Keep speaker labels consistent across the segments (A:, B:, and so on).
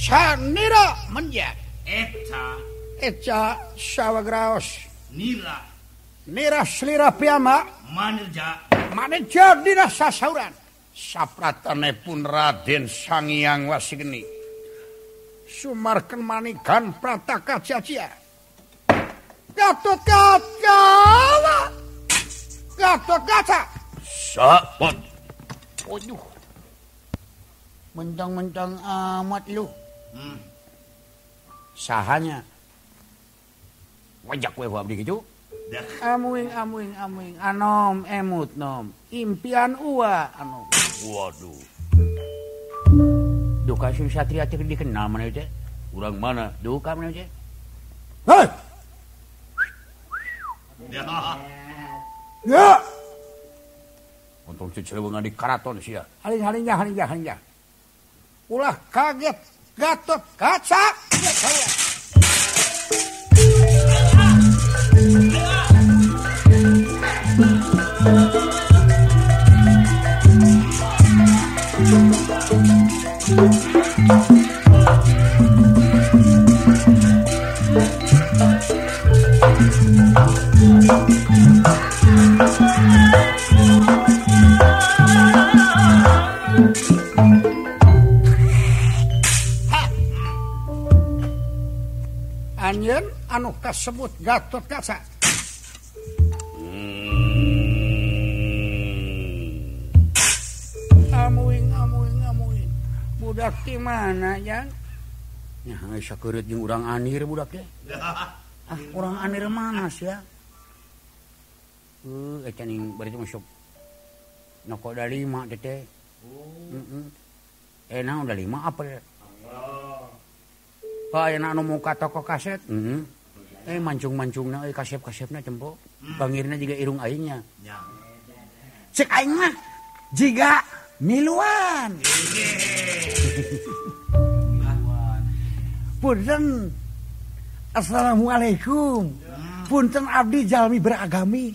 A: Sanira menjak.
B: Eta
A: Eca sawagraos.
B: nira
A: Nira slira piyama.
B: manirja
A: Maneja dina sasauran. Sapratane pun Raden Sangyang Wasigeni. Sumarken manikan prataka cacia. Gatot kaca. Gatot kaca.
B: Sapot
A: Waduh. Mentang-mentang amat lu.
B: Hmm.
A: Sahanya. Wajak we abdi gitu. Amuing amuing amuing anom emut nom. Impian ua anom.
B: Waduh
A: Duka sun satria teh dikenal mana teh?
B: Urang mana
A: Duka mana teh?
C: Hei,
B: Ya
C: ya.
A: Untung cecerewengan di karaton sia. Haling halingnya halingnya halingnya. Ulah kaget Gatot kaca. Ya, gato, cacha. kasebut Gatot Kaca. Hmm. Amuing, amuing, amuing. Budak di mana, Jan? Ya, bisa jeung urang anir budak teh. Ah, urang anir mana sih ya? Eh, uh, ning bari masuk. Noko da lima tete. Oh. Mm -mm. Eh, nah udah lima apa ya? Oh. Oh, enak nemu toko kaset. Mm -hmm. Eh mancung-mancungna euy kasep-kasepna cempo. Bangirna juga irung aingnya.
B: Ya
A: Cek aing mah jiga miluan. Punten. Assalamualaikum. Punten abdi jalmi beragami.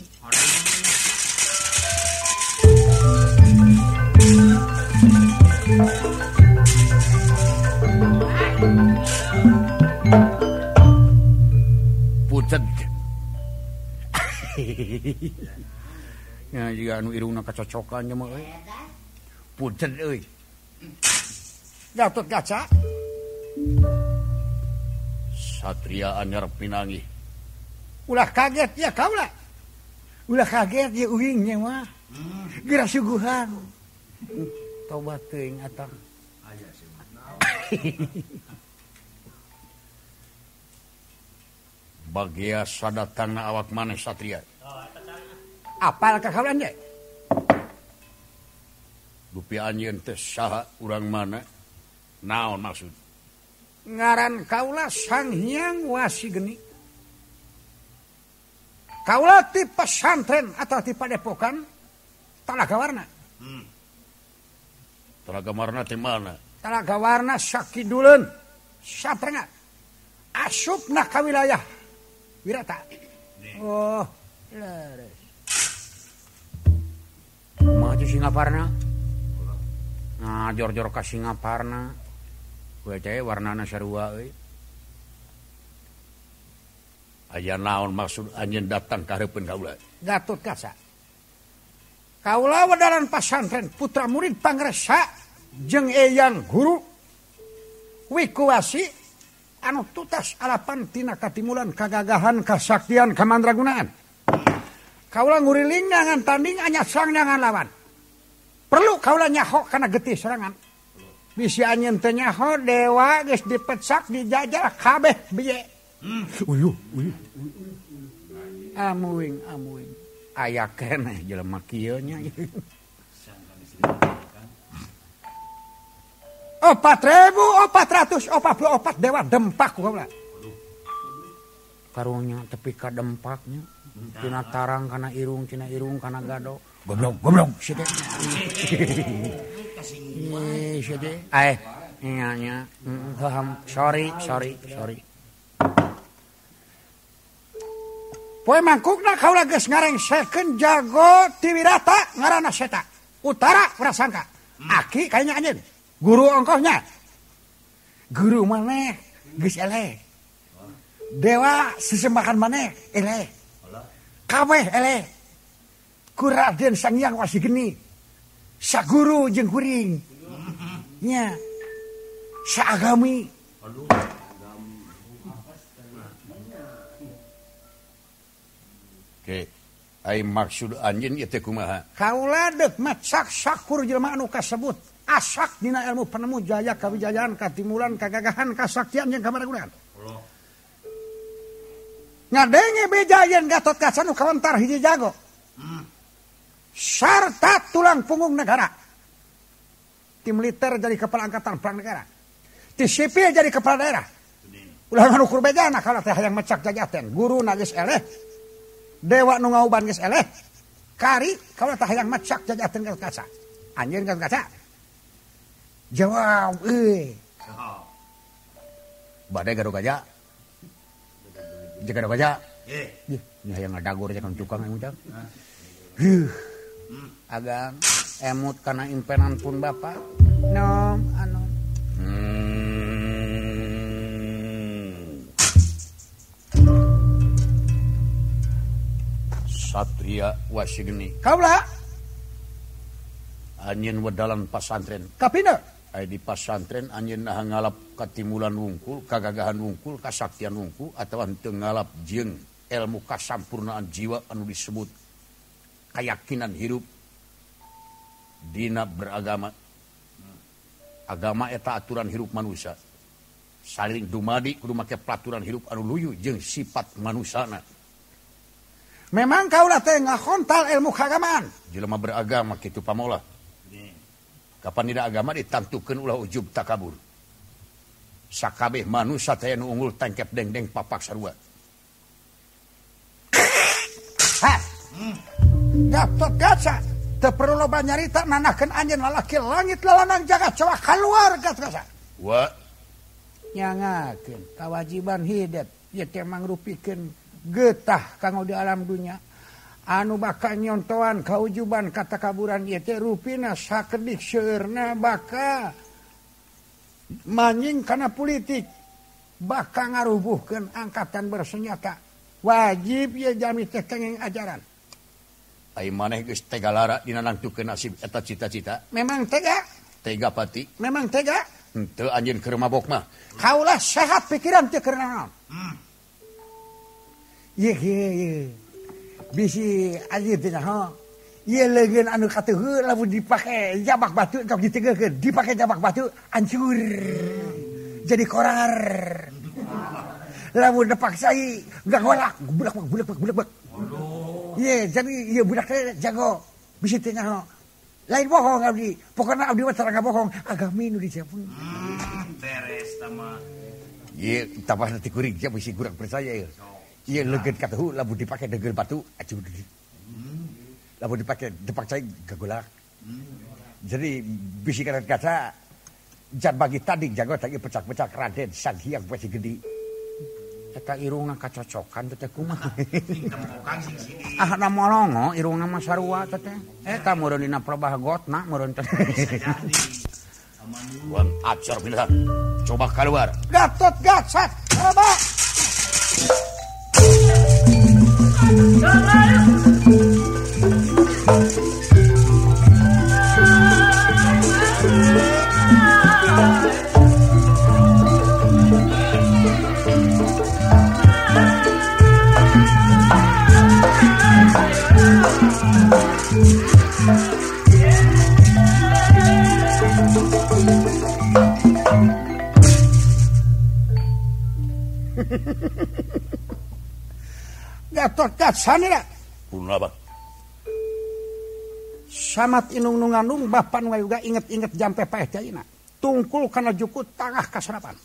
A: Punten. irungna kacocokan pucet euy Gatot kaca
B: Satria anyar pinangi
A: ulah kaget ya kaula ulah kaget ya uingnya mah gerak suguhan tobat teuing atang
B: bagia sadatangna awak maneh Satria.
A: Apal ka kawulan kakalannya
B: dupi anjeun teh saha urang mana? Naon maksud?
A: Ngaran kaula Sang Hyang Wasi Geni. Kaula ti pesantren atau ti padepokan? Talaga warna?
B: Hmm. talaga warna ti mana?
A: Talaga warna sakiduleun. Satengah asupna ka wilayah Wirata. Oh, leres. Maju Singaparna. Nah, jor-jor ka Singaparna. Kuwe teh warnana sarua euy.
B: Aya naon maksud anjeun datang ka hareupeun kaula?
A: Gatot Kaca. Kaula wadaran pasantren putra murid pangresa jeung Eyang Guru. Wikuwasi anu tutas alapantina Katimulan kagagahan Kasaktian Kamandragunaan. Kaula nguriling ngan tanding hanya sangnyangan lawan. Perlu kaula nyaho karena getih serangan. Bisa nyentenyaho dewa guys dipecak dijajah kabeh biye
C: hmm. uyu uyu
A: amuing amuing. Ayah kene jelema kieu nya. Opat ribu, opat ratus, opat puluh opat dewa dempak kaula. Karunya tepi ka dempaknya. Tina tarang kana irung, tina irung kana gado. Goblok, goblok. Ih, sih teh. Eh, iya. Mm, Paham. Sorry, sorry, sorry. Poe mangkukna kaula geus ngarengsekeun jago tiwirata ngaranna seta. Utara prasangka. Aki kayaknya anjeun. guru ongkohnya guru maneh geus eleh dewa sesembahan maneh eleh kabeh eleh ku Raden Sang Hyang Wasi Geni saguru jeung kuring. Nya. Saagami
B: Oke, okay. maksud anjing itu kumaha?
A: Kaula dek mat sak sakur jelma anu kasebut. asak dina ilmu penemu jaya kawijayaan katimulan kagagahan kasaktian yang kamar ngadenge bejayan gatot kaca nu kawentar hiji jago. Serta tulang punggung negara. Tim militer jadi kepala angkatan perang negara. Tim sipil jadi kepala daerah. Ulangan ukur bejana kalau teh yang mecak jajaten guru nagis eleh. Dewa nu ngauban geus eleh. Kari kalau teh yang mecak jajaten kaca. Anjir kaca. Jawab euy
B: Badai gado gajah. Jaga gado gajah. Ih, Ini hayang ngadagur aja kan tukang yang ucap. Huh.
A: agak emut karena impenan pun bapak. Nom anu.
B: Hmm. Satria Wasigeni
A: kaulah
B: anjeun wedalan pasantren.
A: Kapina
B: di pasantren anj ngalap katimulan wungkul kagagahan wungkul kasaktian wungkul atau ngalap jeng ilmu kasampurnaan jiwa anu disebut kayakakinan hirup Dina beragama. Agama eta aturan hirup manusia. Saling dumadi kudu make peraturan hirup anu luyu jeung sifat manusana
A: memang kaulah teh ngakhontal ilmu kagamaan
B: jelema beragama kitu pamola. kapan tidak agama ditangtukan ulah ujub takabur. Sakabeh manusia teh nu unggul tangkep dengdeng papak sarua.
A: Gatot Kaca teu perlu loba nyarita nanahkeun anjeun lalaki langit lalanang jaga coba keluar Gatot Kaca
B: wa?
A: Nyangakeun kawajiban hidup ieu teh mangrupikeun getah kanggo di alam dunia anu bakal nyontoan kaujuban kata kaburan yete ruina sakdik seueurna bakal manjing karena politik bakal ngarubuhkan angkatan bersenjata wajib ya jami tekenging ajaran
B: ai maneh geus tega lara dina nangtukeun nasib eta cita-cita.
A: Memang tega.
B: Tega pati.
A: Memang tega.
B: Hmm, Henteu anjeun keur mabok mah.
A: Kaulah sehat pikiran teh keur naon. Hmm. Ye ye ye. bisi an dipakai jabak batu dipakai jabak batu hancur. Jadi korar. Lamun dipaksai gak golak budak budak budak budak iya jadi iya budak jago. Bisa ha? Lain bohong abdi. Pokoknya abdi mah tara bohong. Agak nu di
D: beres hmm, sama
B: iya tapas nanti kuring. Siapa sih kurang percaya ya Iya leget kata hu, labu dipakai degel batu, acu Labu dipakai depak cai gagolak. Hmm. Jadi bisi karet kaca, jan bagi tadi jago tadi pecak-pecak raden sang hiang pasti gede.
A: Eta irungna kacocokan teteh kumaha.
D: ah,
A: ah na molongo irungna mah sarua tete. Eta eh, meureun dina probah gotna teh.
B: Wan acar pisan. Coba keluar.
A: Gatot gacat. Coba. Ha ha ha! Gatot gacak nih
B: punapa
A: Samat inung nungandung bapak nu juga inget-inget jampe paeh jaina. Tungkul kana juku tangah kasarapan.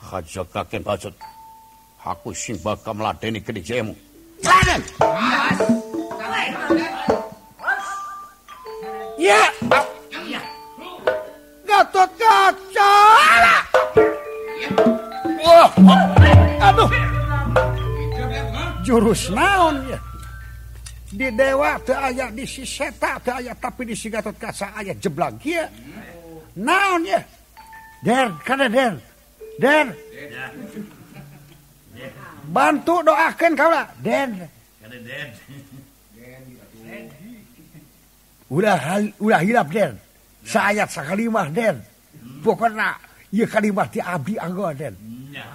B: hajak kaken pacet aku sing bakal meladeni kedijemu
A: Raden. Ya. Gatot kaca.
B: wah
A: Aduh. Jurus naon ya? Di dewa teu aya di si seta teu aya tapi di si Gatot kaca aya jeblag ya. Naon ya? Der, kada der. Der. Bantu doakan kau lah. Der.
D: Kada dead.
A: Ulah hal, ulah hilap der. Sayat sakalimah der. Pokoknya ieu kalimah ti abdi anggo der.
D: Nya.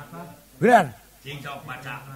A: Benar.
D: Cing sok baca.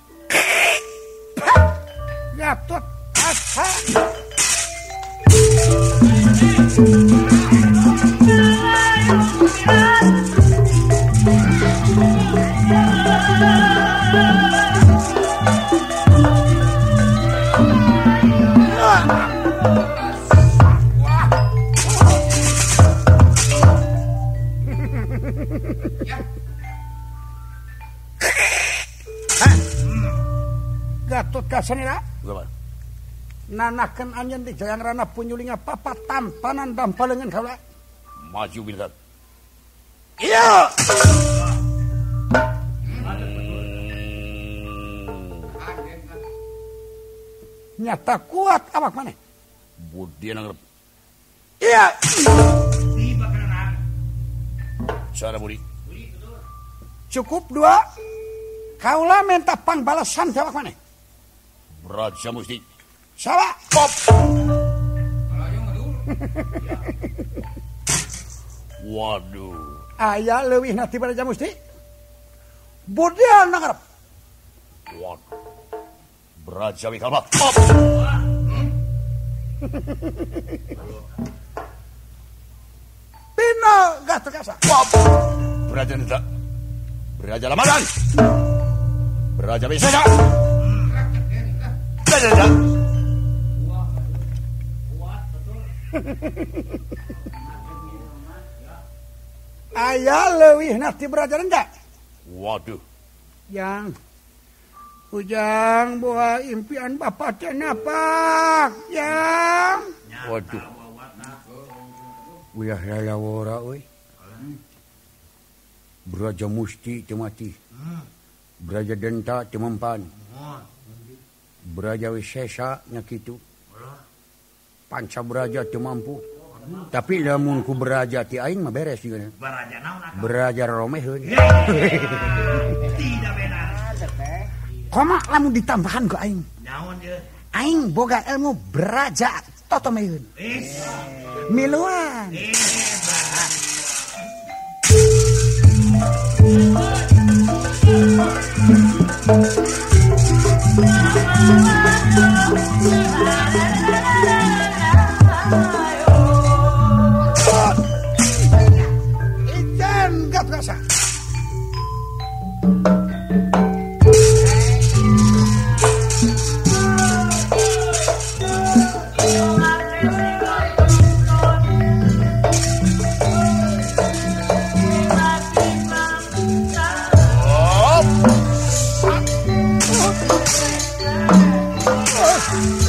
A: Gatot.
B: Ha-ha.
A: Nanakan anjen di jayang rana punyulinga papa tampanan dampalengan kaula.
B: Maju bintang.
A: Iya. Nyata kuat awak mana?
B: Budian ang
A: Iya.
B: Cara budi.
A: Cukup dua. Kaula minta pambalasan awak mana?
B: Raja Musti.
A: Salah.
B: Pop. Waduh.
A: Ayah leuwih nanti pada jam musti. Budian nangarap.
B: Waduh. Beraja Wikalpa. Pop.
A: Pino gatut kasa.
B: Pop. Beraja Nita. Beraja Lamadan. Beraja Wisesa. Beraja
A: ayaah lewih nafti berajar enggak?
B: Waduh.
A: Yang ujang buah impian Bapak kenapa yang.
B: Waduh.
A: Uyah wora uy beraja musti temati beraja denta temempan hmm. beraja wisesa nyakitu panca teu mampu. Tapi lamun ku beraja ti Aing mah beres juga.
D: Berajar Romeh
A: koma lamun ditambahan ku Aing?
D: Naon
A: Aing boga ilmu beraja Toto
D: Meyun
A: miluan.
B: Bye.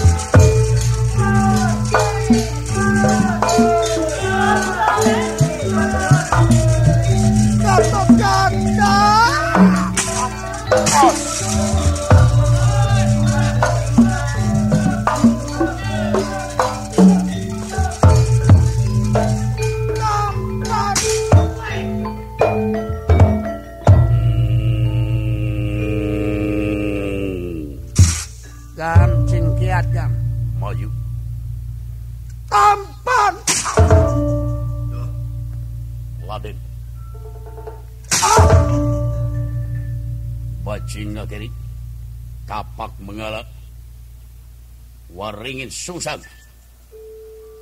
B: Waringin susah.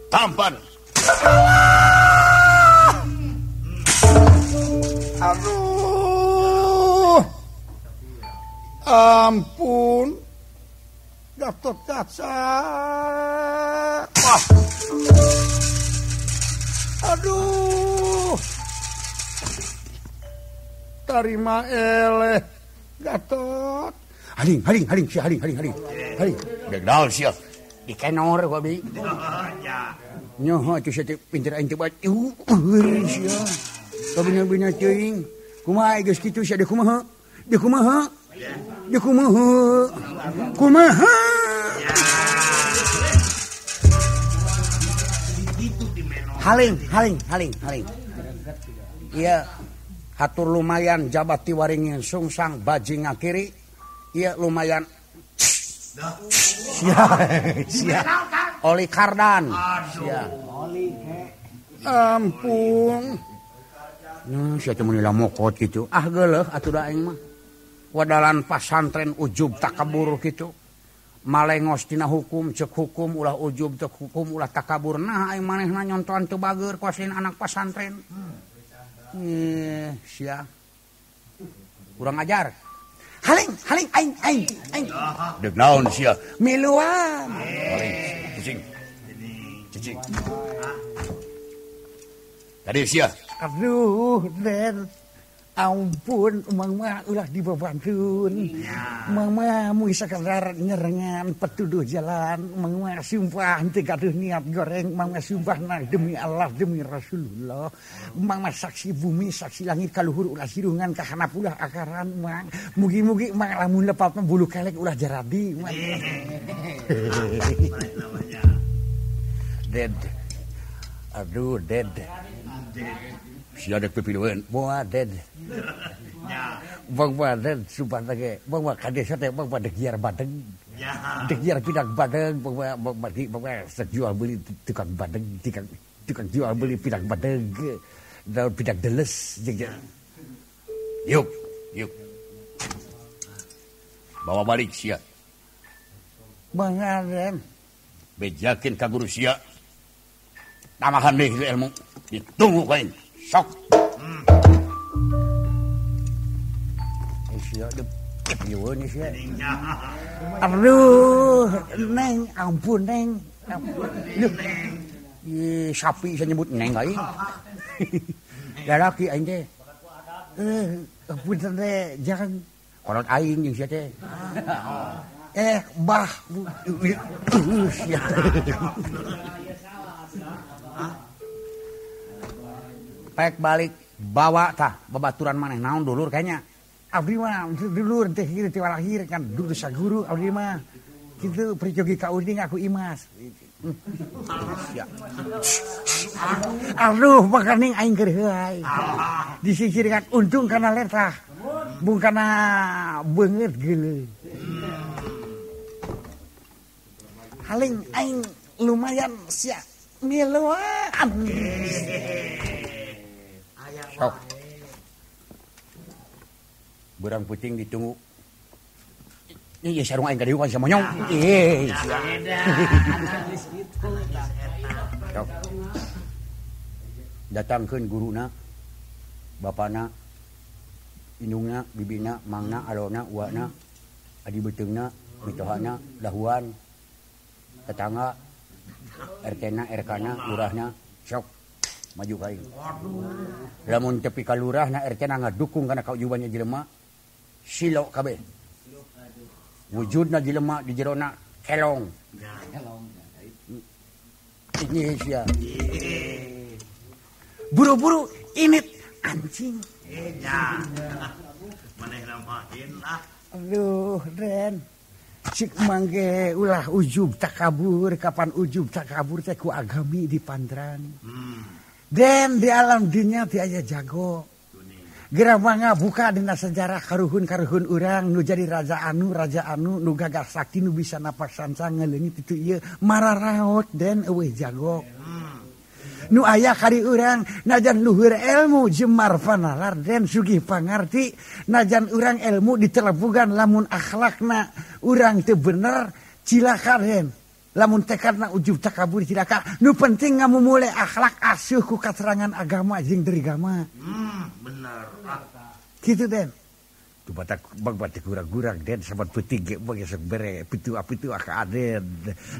B: Tampan.
A: Aduh. Ampun. Gatot kaca. Wah. Aduh.
B: tarima eleh Gatot haling haling haling si haling haling haling haling
D: Begal siap.
B: Dikenor babi
E: Ya.
B: nyoho itu saya pinter aing teu eueuh sia. Kabina-bina teuing kumaha geus kitu sia. Kumaha? Dia kumaha? Dia kumaha? Kumaha? Haling haling haling haling. Iya hatur lumayan jabati waringin sungsang baji ngakiri iya lumayan Oli Kardan. Lampung mokot gitu. Ah atauh wadalan pasantren ujub takabur gitu. Malengostina hukum cek hukum ulah ujub cek hukum ulah takabur nah maneh nyontohan tuh bager kuasin anak pasantren. Hmm. kurang ajar. Haling, haling, aing, aing, aing.
D: Dek naon sia?
B: Miluan.
D: Haling, cicing. Cicing. Tadi sia.
B: Aduh, Den. Ampun emang mah ulah dibabantun emang mah mu sakadar nyerengan petuduh jalan. Emang mah sumpah teu gaduh niat goreng. Emang mah sumpah nah demi Allah demi Rasulullah. Emang mah saksi bumi saksi langit kaluhur ulah sirungan kahanap ulah akaran emang mugi-mugi emang lamun lepat mah bulu kelek ulah jaradi emang dead aduh dead
D: Sia dek pipiluan.
B: Boa dead. Bang ba dead sumpah tage. Bang ba kades teh bang ba degiar badeng.
E: Ya.
B: Degiar pidang badeng bang ba bang ba di bang ba jual beli tukang badeng tukang tukang jual beli pidang badeng. Daun pidang deles jeung.
D: Yuk, yuk. Bawa balik sia.
B: Bang Aden.
D: Bejakin ka guru sia. Tamahan deh ilmu. Ditunggu kain. sok
E: hmm.
B: Aduh, neng, ampun neng. Ampun. Neng. Ye, sapi saya nyebut neng kali. Ya laki aing teh. Eh, punten teh jangan kolot aing jeung sia teh. Eh, bah. Hah? Pek balik bawa tah babaturan maneh naon dulur kayaknya. Abdi mah dulur teh kieu teh lahir kan dulu saguru abdi mah. Kitu prijogi ka uding aku imas. Ya. Aduh, makaning aing keur heuai. Disisirkan untung kana letah. Bung kana beungeut geuleuh. Haling aing lumayan sia miluan.
D: sok berang puting ditunggu
B: Iya sarung aing gede sama nyong.
D: Sok. Datangkeun guruna, bapana, indungna, bibina, mangna, alona, uana, adi beteungna, mitohana, dahuan, tetangga, RT-na, RK-na, lurahna, sok maju kain lamun tepi ka na RT na ngadukung kana kaujubannya jelema silo kabeh wujudna jelema di jerona kelong ini sia
B: buru-buru init anjing Aduh, Ren. Cik mangge ulah ujub tak kabur, kapan ujub tak kabur teh ku agami di pandran. Hmm. Den di alam dinya ti aya jago. Gerang buka dina sejarah karuhun-karuhun urang nu jadi raja anu raja anu nu gagah sakti nu bisa napas sanca ngeleungit itu ieu mararaot den eueuh jago. Nu ayah kari urang najan luhur ilmu jemar panalar den sugih pangarti najan urang ilmu ditelepugan lamun akhlakna urang teu bener cilaka den. lamun tekarna ujub takabur tilaka nu penting kamu mulai akhlak asuh ku katerangan agama jeung derigama.
E: Hmm, bener
B: gitu den. Tu batak bag batak gurag-gurag den. Sabat peuting ge bage sok bere pitu a pitu ka aden.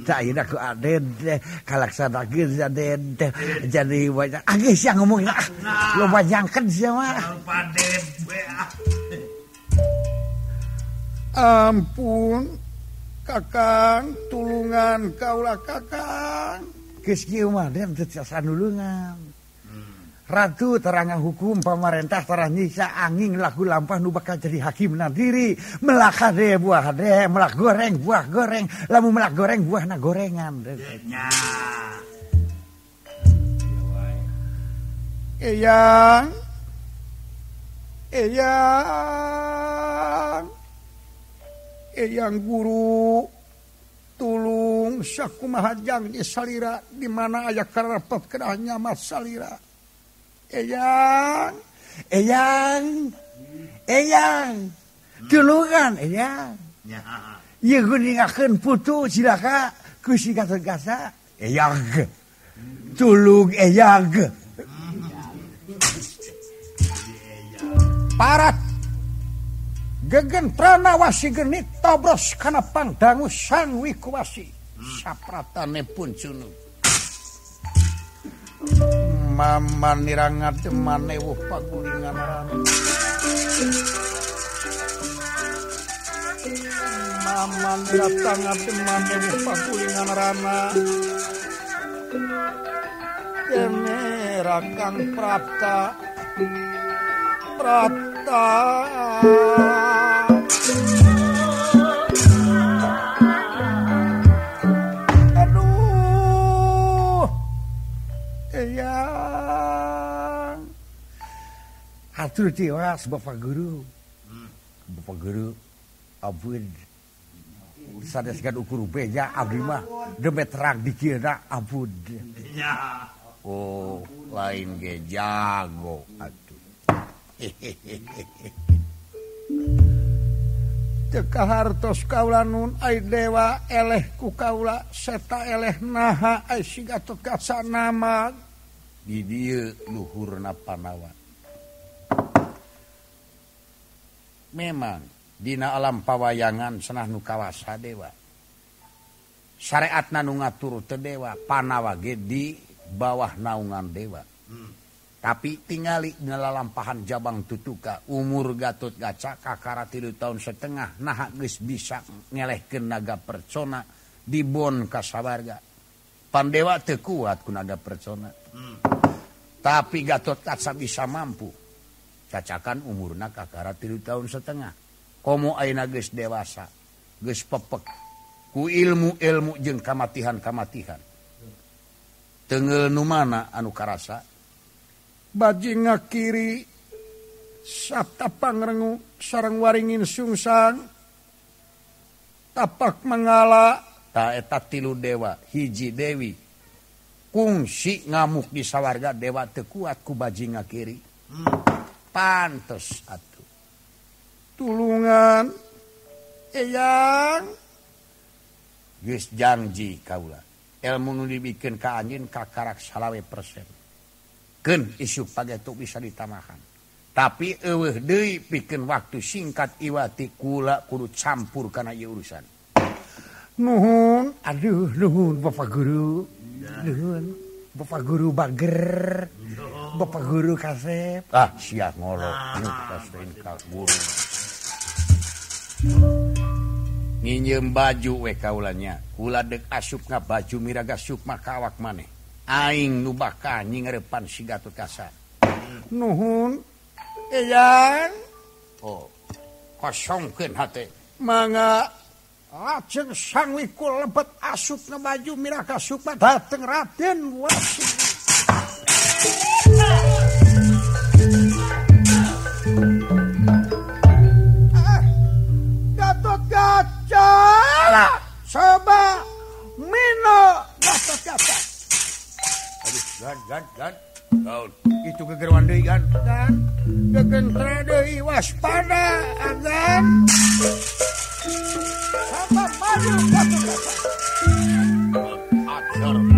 B: Ta ayeuna ku aden kalaksana geus aden jadi banyak ageus geus yang ngomong ah lo banyangkeun sia mah.
A: Ampun. Kakang tulungan kaulah kakang. Dulungan. Ratu terangga hukum pemerintah para nyisa angin lagu lampa nu bakal jadi hakim nadiri. Melaka deh buah deh melak goreng buah goreng. Lamu melak goreng buah na gorengan. Eyang. Eyang eyang guru tulung saku mahajang di salira di mana aya karepep kerahnya mas salira. Eyang eyang eyang. Tulungan eyang. Iya guningakeun putu silaka ku siga tegasa eyang. Tulung eyang. Parat gegen pranawasi genit tobros kana pangdangu sang wikuwasi. Sapratane pun cunu Mama nirangat manewuh pagulingan rana Mama nirangat manewuh pagulingan rana Kene rakang prata. Prata Aduh. Eyang Hatur tiwas Bapak Guru. Bapak Guru Abun Sadaskan ukur beja abdi mah demet terang dikira abun
D: Ya.
B: Oh lain ge jago atuh
A: Teka tekahartos kaula nun ay dewa eleh ku kaula seta eleh naha ay sigatot kasa nama.
B: Di dia luhurna panawa. Memang dina alam pawayangan senah nu kawasa dewa. Syariat nanu ngatur te dewa panawa ge di bawah naungan dewa. Hmm. tapi tingali ngelalampahan Jabang Tutuka umur Gatot Gacaka kakara tilu tahun setengah nah geus bisa ngelehkeun naga percona di Bon Kasabarga. Pandewa teu kuat ku naga percona hmm. tapi Gatot Kaca bisa mampu. Cacakan umurna kakara tilu tahun setengah. Komo ayeuna geus dewasa geus pepek. Ku ilmu-ilmu jeung kamatihan-kamatihan. Hmm. Teunggeul nu mana anu karasa?
A: baji ngakiri Sabta pangrengu sarang waringin sungsang. Tapak mengala
B: taeta tilu dewa hiji Dewi. Kungsi ngamuk di sawarga dewa tekuatku baji ngakiri. Hmm. pantes atuh.
A: Tulungan eyang.
B: Geus janji kaula. Ilmu nu dibikeun ka anjeun kakarak salawe persen. isuk pagetu bisa ditamahan tapi de bikin waktu singkat Iwati kula kudu campur karena urusan.
A: Nuhun aduh nuhun Bapak guru. Nuhun Bapak guru bager. Bapak guru kasep.
B: Ah siap ah. guru. Nginjem baju we kaulanya. Kula dek asupna baju miraga Sukma kawak maneh. Aing nu bakal nyingerepan si Gatot Kaca.
A: Nuhun
B: Oh Kosongkeun hate.
A: Mangga lajeng sangwiku lebet asupna baju Miraka Supa dateng Raden wasi
B: gan gan gan. Gaun. Itu gegerwan deui gan.
A: Dan gegentra deui waspada agan sama maju Gatot